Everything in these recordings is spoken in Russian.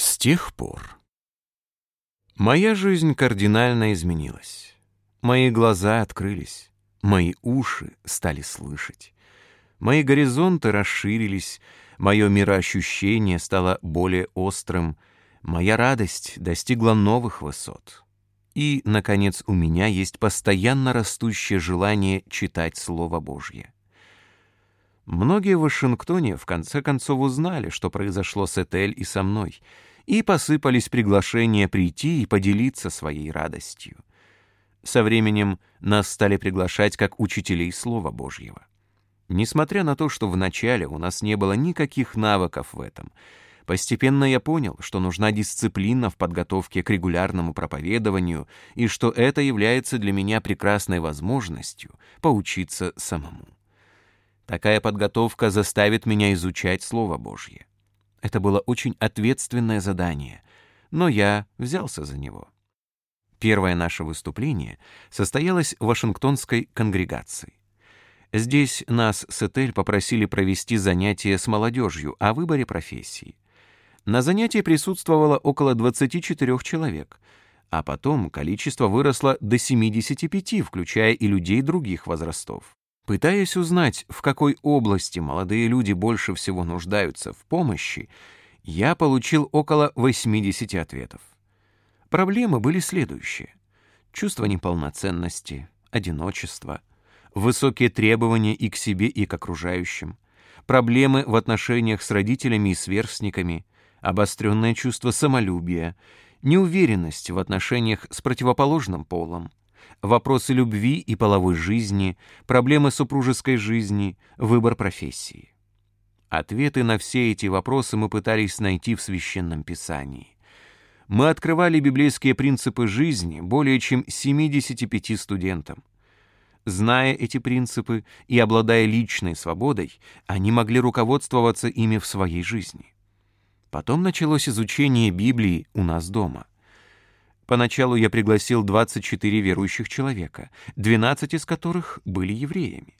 С тех пор моя жизнь кардинально изменилась. Мои глаза открылись, мои уши стали слышать, мои горизонты расширились, мое мироощущение стало более острым, моя радость достигла новых высот. И, наконец, у меня есть постоянно растущее желание читать Слово Божье. Многие в Вашингтоне в конце концов узнали, что произошло с Этель и со мной, и посыпались приглашения прийти и поделиться своей радостью. Со временем нас стали приглашать как учителей Слова Божьего. Несмотря на то, что вначале у нас не было никаких навыков в этом, постепенно я понял, что нужна дисциплина в подготовке к регулярному проповедованию и что это является для меня прекрасной возможностью поучиться самому. Такая подготовка заставит меня изучать Слово Божье. Это было очень ответственное задание, но я взялся за него. Первое наше выступление состоялось в Вашингтонской конгрегации. Здесь нас с Этель попросили провести занятие с молодежью о выборе профессии. На занятии присутствовало около 24 человек, а потом количество выросло до 75, включая и людей других возрастов. Пытаясь узнать, в какой области молодые люди больше всего нуждаются в помощи, я получил около 80 ответов. Проблемы были следующие. Чувство неполноценности, одиночество, высокие требования и к себе, и к окружающим, проблемы в отношениях с родителями и сверстниками, обостренное чувство самолюбия, неуверенность в отношениях с противоположным полом, вопросы любви и половой жизни, проблемы супружеской жизни, выбор профессии. Ответы на все эти вопросы мы пытались найти в Священном Писании. Мы открывали библейские принципы жизни более чем 75 студентам. Зная эти принципы и обладая личной свободой, они могли руководствоваться ими в своей жизни. Потом началось изучение Библии у нас дома. Поначалу я пригласил 24 верующих человека, 12 из которых были евреями.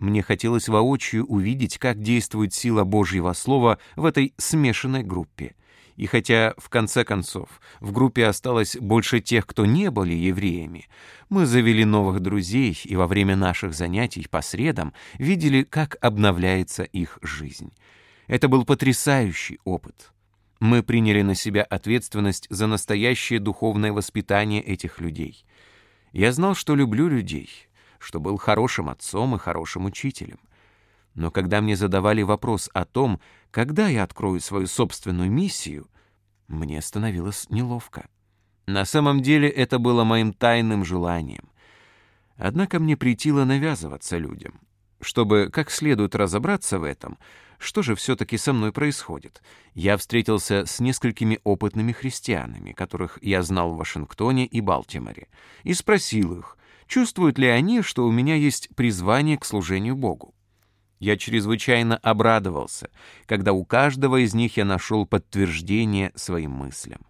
Мне хотелось воочию увидеть, как действует сила Божьего Слова в этой смешанной группе. И хотя, в конце концов, в группе осталось больше тех, кто не были евреями, мы завели новых друзей и во время наших занятий по средам видели, как обновляется их жизнь. Это был потрясающий опыт. Мы приняли на себя ответственность за настоящее духовное воспитание этих людей. Я знал, что люблю людей, что был хорошим отцом и хорошим учителем. Но когда мне задавали вопрос о том, когда я открою свою собственную миссию, мне становилось неловко. На самом деле это было моим тайным желанием. Однако мне притило навязываться людям. Чтобы как следует разобраться в этом — что же все-таки со мной происходит? Я встретился с несколькими опытными христианами, которых я знал в Вашингтоне и Балтиморе, и спросил их, чувствуют ли они, что у меня есть призвание к служению Богу. Я чрезвычайно обрадовался, когда у каждого из них я нашел подтверждение своим мыслям.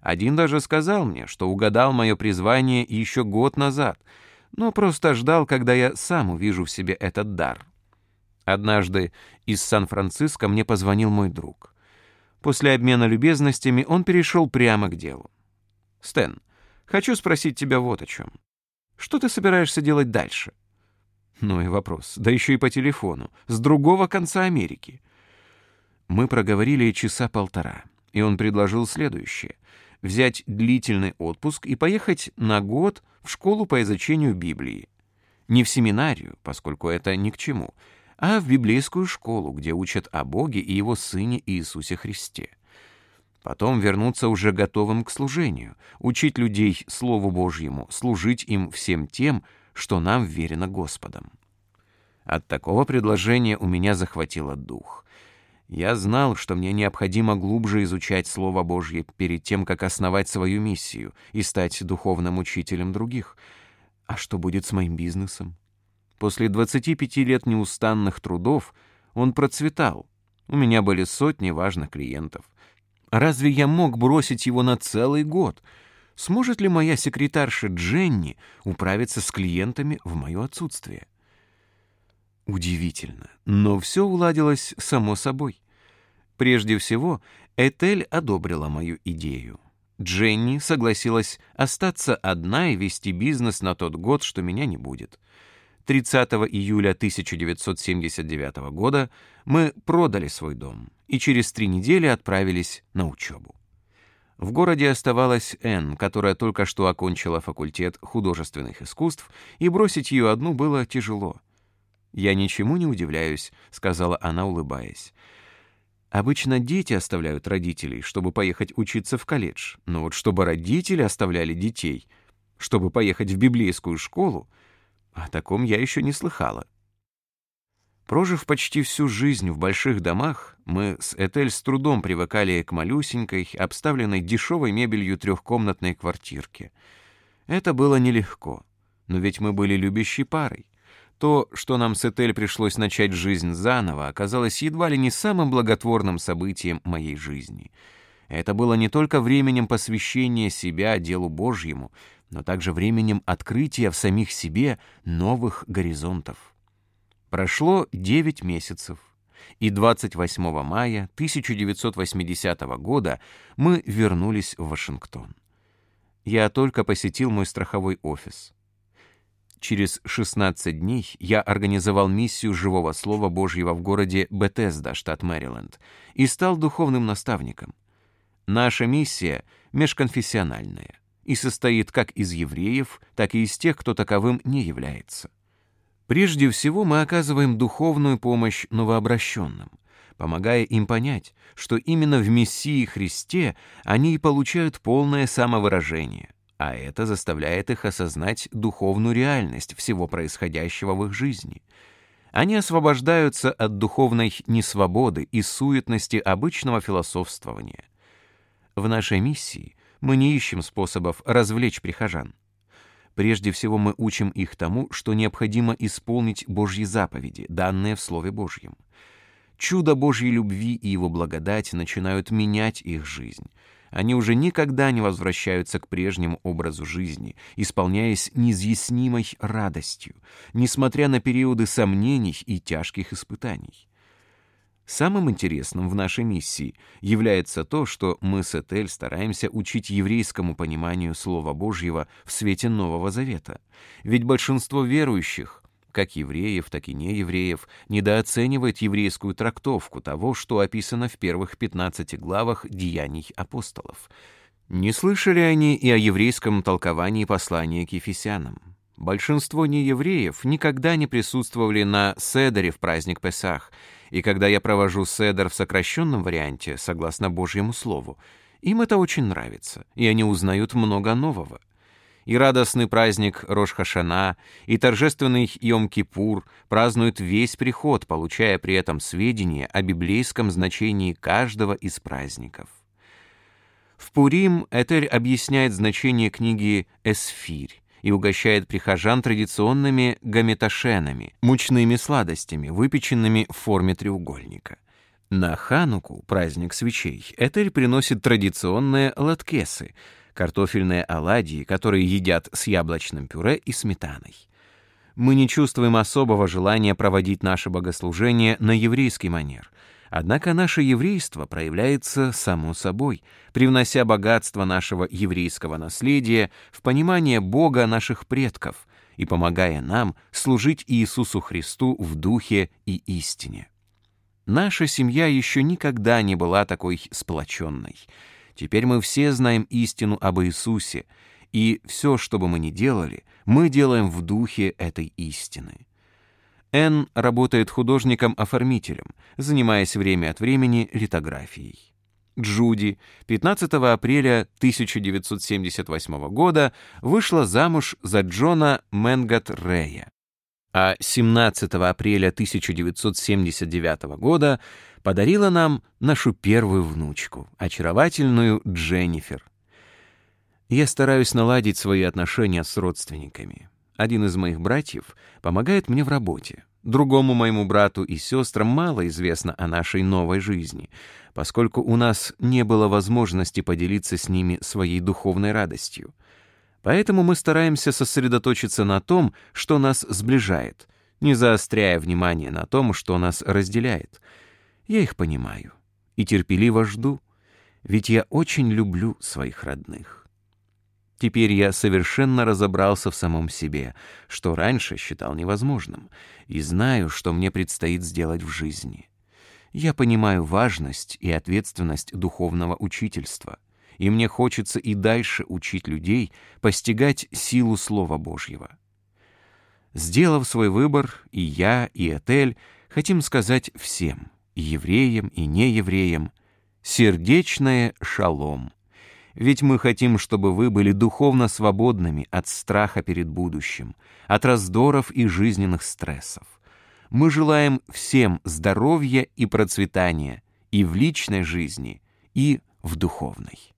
Один даже сказал мне, что угадал мое призвание еще год назад, но просто ждал, когда я сам увижу в себе этот дар. Однажды из Сан-Франциско мне позвонил мой друг. После обмена любезностями он перешел прямо к делу. «Стэн, хочу спросить тебя вот о чем. Что ты собираешься делать дальше?» Ну и вопрос, да еще и по телефону, с другого конца Америки. Мы проговорили часа полтора, и он предложил следующее — взять длительный отпуск и поехать на год в школу по изучению Библии. Не в семинарию, поскольку это ни к чему — а в библейскую школу, где учат о Боге и Его Сыне Иисусе Христе. Потом вернуться уже готовым к служению, учить людей Слову Божьему, служить им всем тем, что нам верено Господом. От такого предложения у меня захватило дух. Я знал, что мне необходимо глубже изучать Слово Божье перед тем, как основать свою миссию и стать духовным учителем других. А что будет с моим бизнесом? После 25 лет неустанных трудов он процветал. У меня были сотни важных клиентов. Разве я мог бросить его на целый год? Сможет ли моя секретарша Дженни управиться с клиентами в мое отсутствие? Удивительно, но все уладилось само собой. Прежде всего, Этель одобрила мою идею. Дженни согласилась остаться одна и вести бизнес на тот год, что меня не будет. 30 июля 1979 года мы продали свой дом и через три недели отправились на учебу. В городе оставалась Энн, которая только что окончила факультет художественных искусств, и бросить ее одну было тяжело. «Я ничему не удивляюсь», — сказала она, улыбаясь. Обычно дети оставляют родителей, чтобы поехать учиться в колледж, но вот чтобы родители оставляли детей, чтобы поехать в библейскую школу, о таком я еще не слыхала. Прожив почти всю жизнь в больших домах, мы с Этель с трудом привыкали к малюсенькой, обставленной дешевой мебелью трехкомнатной квартирке. Это было нелегко, но ведь мы были любящей парой. То, что нам с Этель пришлось начать жизнь заново, оказалось едва ли не самым благотворным событием моей жизни. Это было не только временем посвящения себя делу Божьему, но также временем открытия в самих себе новых горизонтов. Прошло 9 месяцев, и 28 мая 1980 года мы вернулись в Вашингтон. Я только посетил мой страховой офис. Через 16 дней я организовал миссию живого слова Божьего в городе Бетезда, штат Мэриленд, и стал духовным наставником. Наша миссия межконфессиональная и состоит как из евреев, так и из тех, кто таковым не является. Прежде всего мы оказываем духовную помощь новообращенным, помогая им понять, что именно в Мессии Христе они и получают полное самовыражение, а это заставляет их осознать духовную реальность всего происходящего в их жизни. Они освобождаются от духовной несвободы и суетности обычного философствования. В нашей миссии мы не ищем способов развлечь прихожан. Прежде всего мы учим их тому, что необходимо исполнить Божьи заповеди, данные в Слове Божьем. Чудо Божьей любви и Его благодать начинают менять их жизнь — они уже никогда не возвращаются к прежнему образу жизни, исполняясь неизъяснимой радостью, несмотря на периоды сомнений и тяжких испытаний. Самым интересным в нашей миссии является то, что мы с Этель стараемся учить еврейскому пониманию Слова Божьего в свете Нового Завета. Ведь большинство верующих как евреев, так и неевреев, недооценивает еврейскую трактовку того, что описано в первых 15 главах Деяний апостолов. Не слышали они и о еврейском толковании послания к Ефесянам. Большинство неевреев никогда не присутствовали на Седере в праздник Песах, и когда я провожу Седер в сокращенном варианте, согласно Божьему Слову, им это очень нравится, и они узнают много нового — и радостный праздник Рош-Хашана, и торжественный Йом-Кипур празднуют весь приход, получая при этом сведения о библейском значении каждого из праздников. В Пурим Этель объясняет значение книги «Эсфирь» и угощает прихожан традиционными гаметашенами, мучными сладостями, выпеченными в форме треугольника. На Хануку, праздник свечей, Этель приносит традиционные латкесы — картофельные оладьи, которые едят с яблочным пюре и сметаной. Мы не чувствуем особого желания проводить наше богослужение на еврейский манер. Однако наше еврейство проявляется само собой, привнося богатство нашего еврейского наследия в понимание Бога наших предков и помогая нам служить Иисусу Христу в духе и истине. Наша семья еще никогда не была такой сплоченной — Теперь мы все знаем истину об Иисусе, и все, что бы мы ни делали, мы делаем в духе этой истины. Энн работает художником-оформителем, занимаясь время от времени литографией. Джуди 15 апреля 1978 года вышла замуж за Джона Менгат Рея, а 17 апреля 1979 года подарила нам нашу первую внучку, очаровательную Дженнифер. Я стараюсь наладить свои отношения с родственниками. Один из моих братьев помогает мне в работе. Другому моему брату и сестрам мало известно о нашей новой жизни, поскольку у нас не было возможности поделиться с ними своей духовной радостью. Поэтому мы стараемся сосредоточиться на том, что нас сближает, не заостряя внимание на том, что нас разделяет — я их понимаю. и терпеливо жду, ведь я очень люблю своих родных. Теперь я совершенно разобрался в самом себе, что раньше считал невозможным, и знаю, что мне предстоит сделать в жизни. Я понимаю важность и ответственность духовного учительства, и мне хочется и дальше учить людей постигать силу Слова Божьего. Сделав свой выбор, и я, и Этель хотим сказать всем, и евреям, и неевреям, сердечное шалом. Ведь мы хотим, чтобы вы были духовно свободными от страха перед будущим, от раздоров и жизненных стрессов. Мы желаем всем здоровья и процветания и в личной жизни, и в духовной.